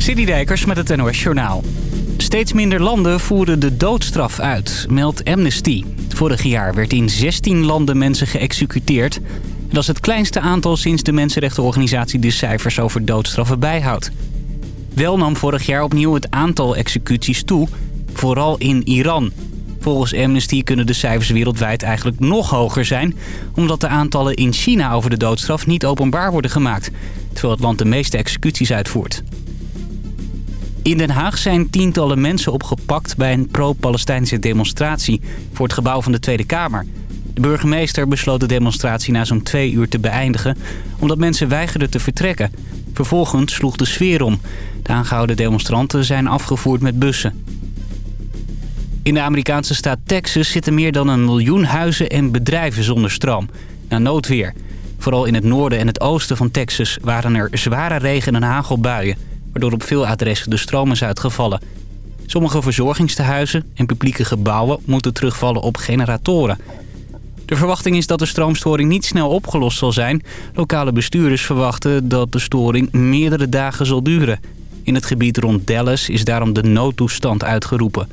Dijkers met het NOS Journaal. Steeds minder landen voeren de doodstraf uit, meldt Amnesty. Vorig jaar werd in 16 landen mensen geëxecuteerd. Dat is het kleinste aantal sinds de mensenrechtenorganisatie de cijfers over doodstraffen bijhoudt. Wel nam vorig jaar opnieuw het aantal executies toe, vooral in Iran. Volgens Amnesty kunnen de cijfers wereldwijd eigenlijk nog hoger zijn... omdat de aantallen in China over de doodstraf niet openbaar worden gemaakt... terwijl het land de meeste executies uitvoert. In Den Haag zijn tientallen mensen opgepakt bij een pro-Palestijnse demonstratie voor het gebouw van de Tweede Kamer. De burgemeester besloot de demonstratie na zo'n twee uur te beëindigen omdat mensen weigerden te vertrekken. Vervolgens sloeg de sfeer om. De aangehouden demonstranten zijn afgevoerd met bussen. In de Amerikaanse staat Texas zitten meer dan een miljoen huizen en bedrijven zonder stroom. Na noodweer. Vooral in het noorden en het oosten van Texas waren er zware regen- en hagelbuien waardoor op veel adressen de stroom is uitgevallen. Sommige verzorgingstehuizen en publieke gebouwen moeten terugvallen op generatoren. De verwachting is dat de stroomstoring niet snel opgelost zal zijn. Lokale bestuurders verwachten dat de storing meerdere dagen zal duren. In het gebied rond Dallas is daarom de noodtoestand uitgeroepen.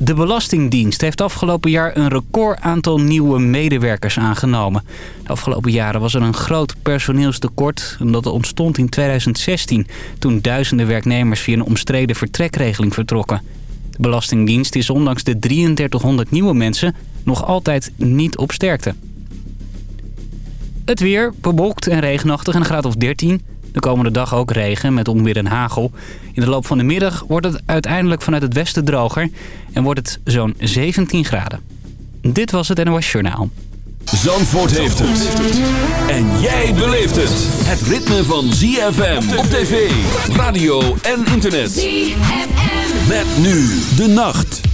De Belastingdienst heeft afgelopen jaar een record aantal nieuwe medewerkers aangenomen. De afgelopen jaren was er een groot personeelstekort en dat ontstond in 2016... toen duizenden werknemers via een omstreden vertrekregeling vertrokken. De Belastingdienst is ondanks de 3300 nieuwe mensen nog altijd niet op sterkte. Het weer, bewolkt en regenachtig en een graad of 13... De komende dag ook regen met onweer en hagel. In de loop van de middag wordt het uiteindelijk vanuit het westen droger... en wordt het zo'n 17 graden. Dit was het NOS Journaal. Zandvoort heeft het. En jij beleeft het. Het ritme van ZFM op tv, radio en internet. ZFM. Met nu de nacht.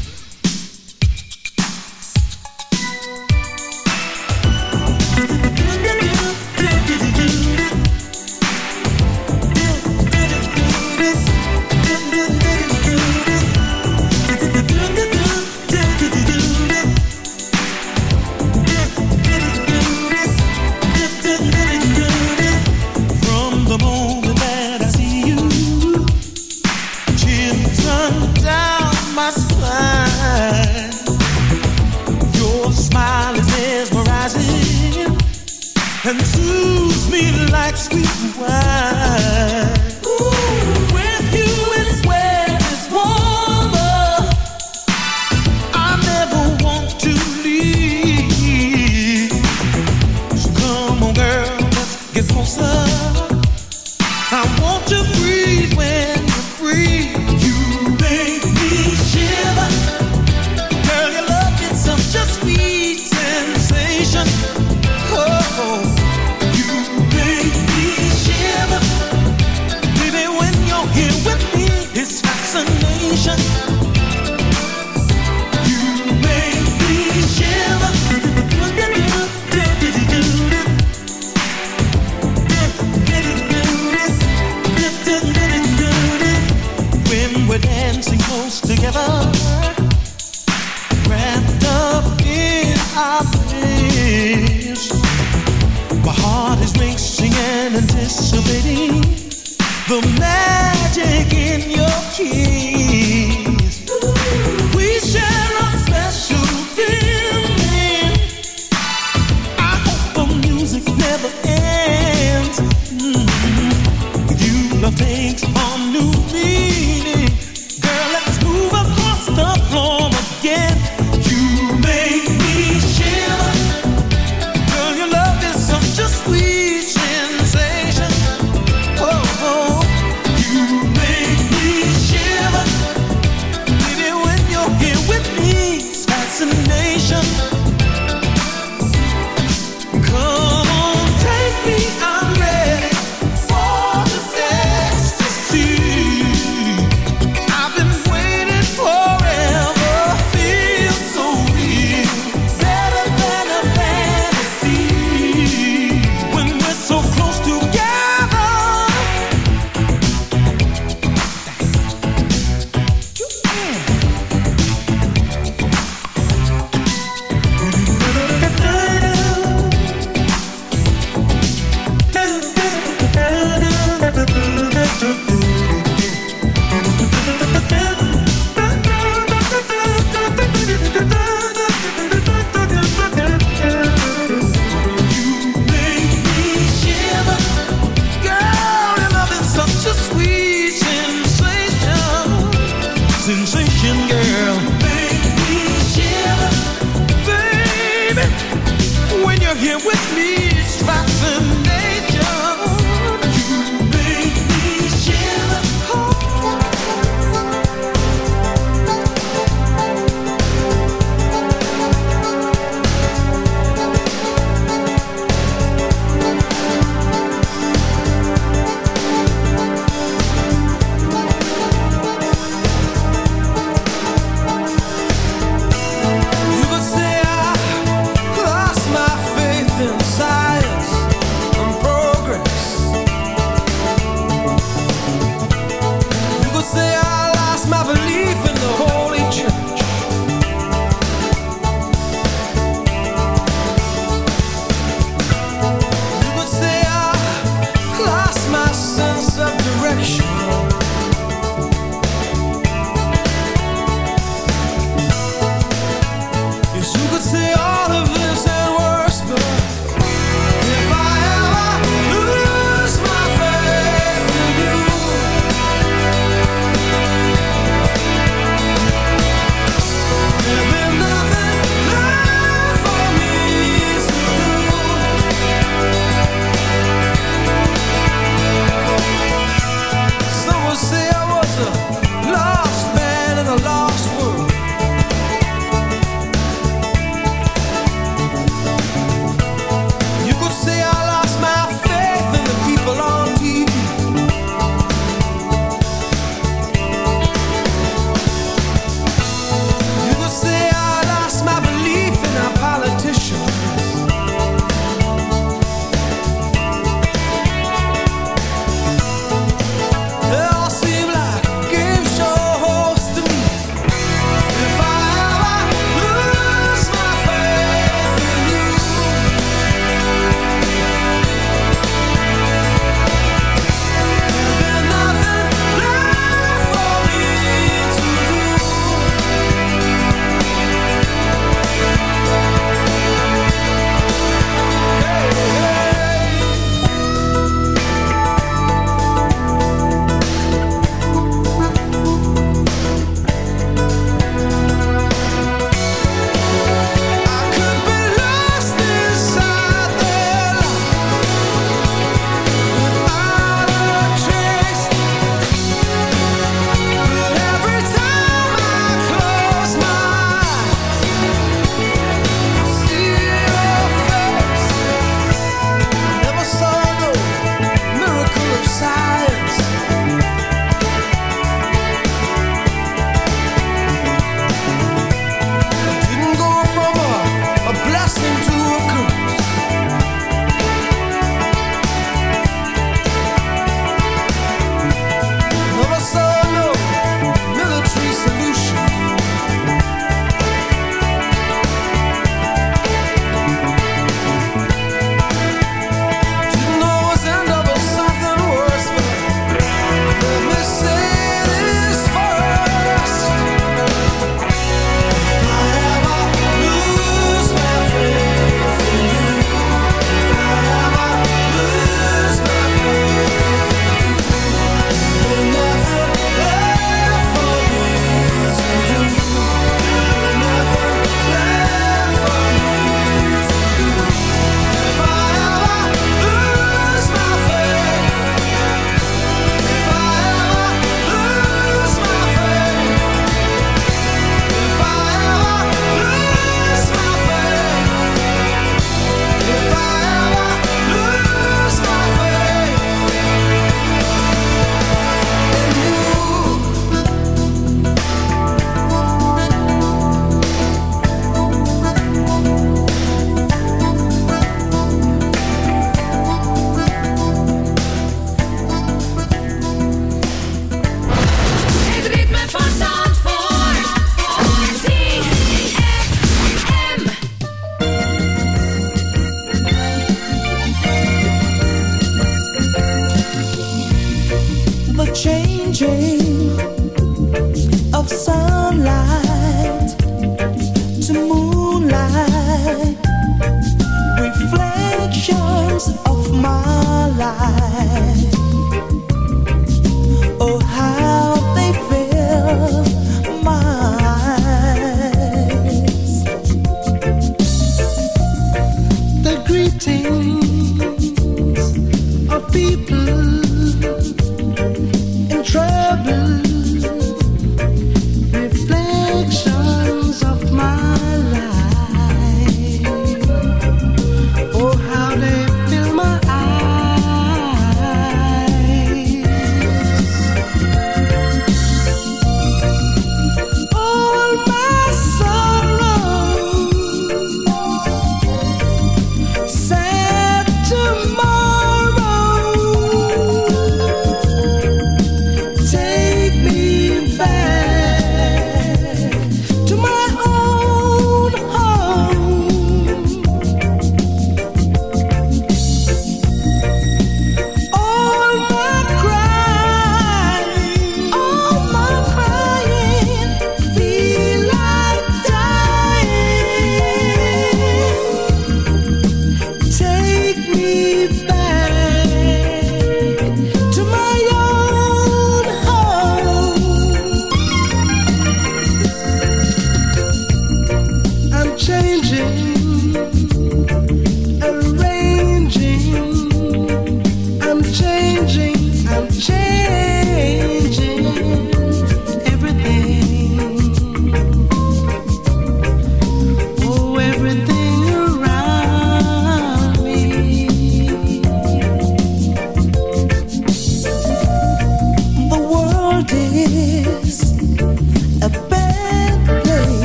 The magic in your kiss.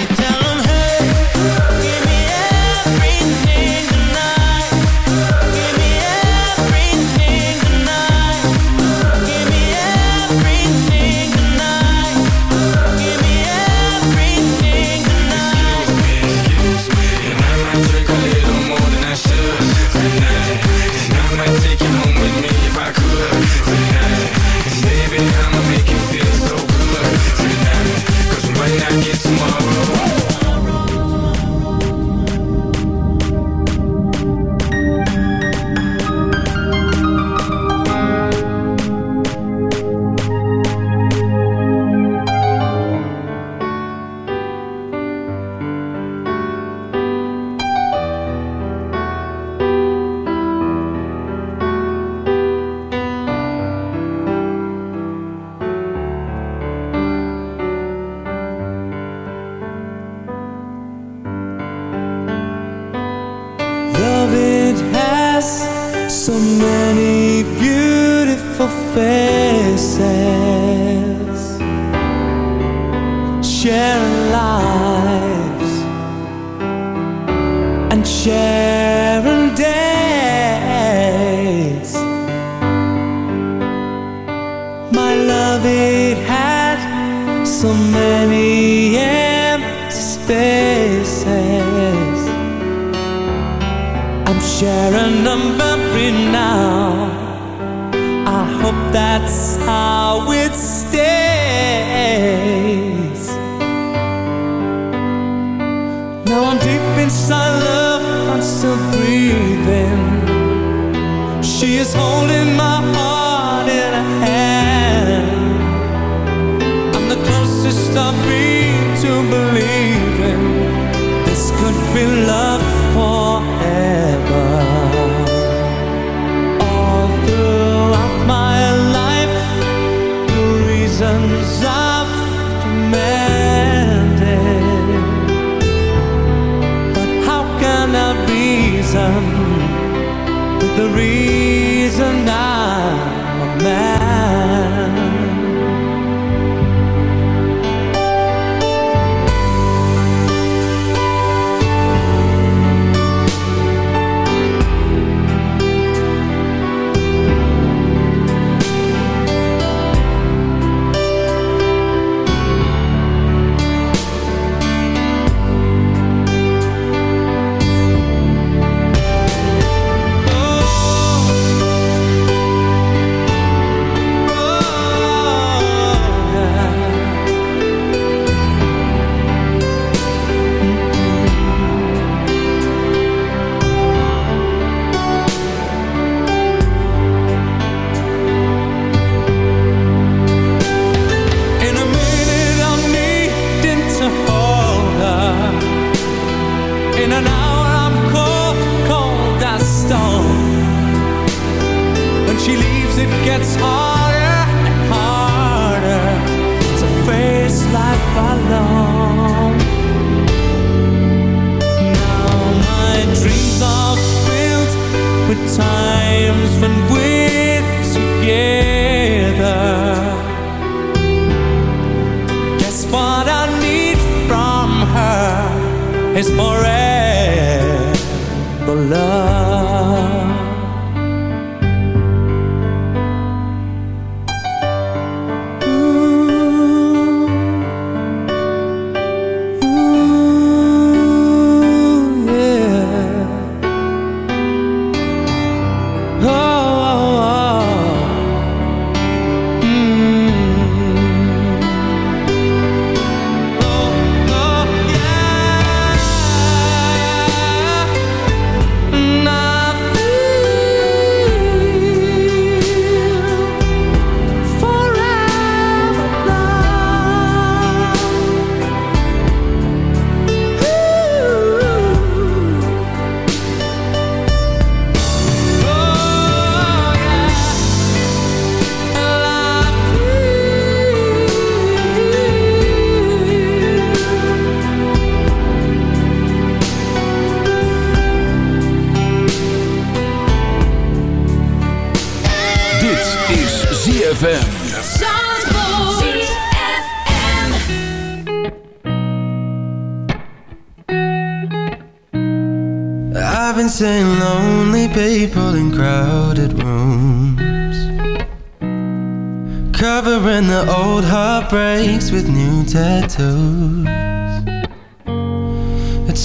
Sexy, tell for. I've been seeing lonely people in crowded rooms. Covering the old heartbreaks with new tattoos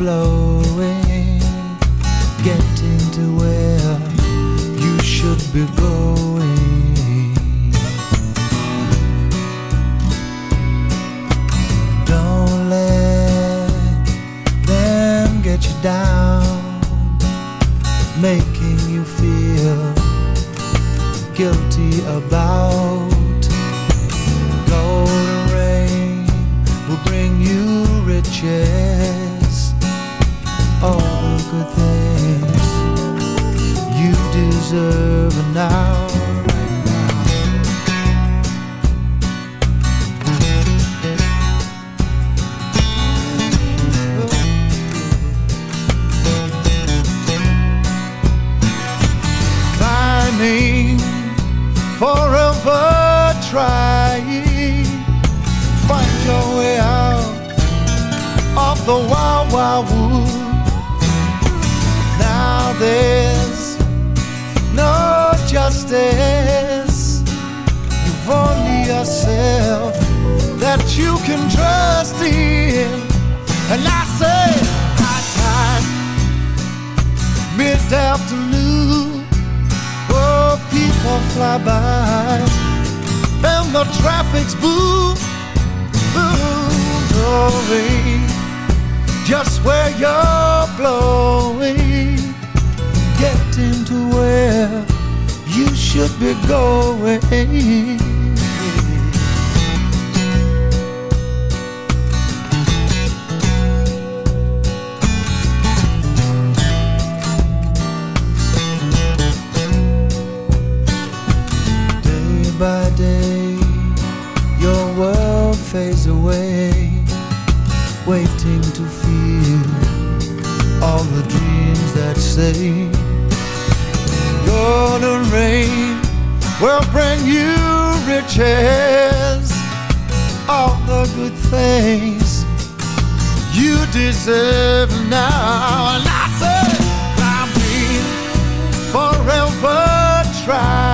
You're deserve now. now.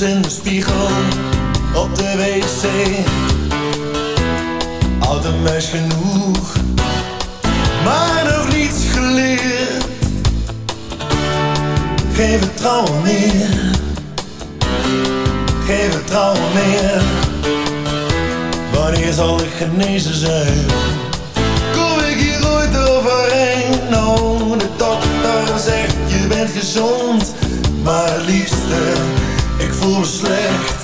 in de spiegel op de wc. Oud en genoeg, maar nog niets geleerd. Geen vertrouwen meer, geen vertrouwen meer. Wanneer zal ik genezen zijn? Kom ik hier ooit overheen? Nou, de dokter zegt je bent gezond, maar liefst voor slecht.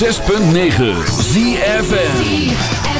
106.9 ZFN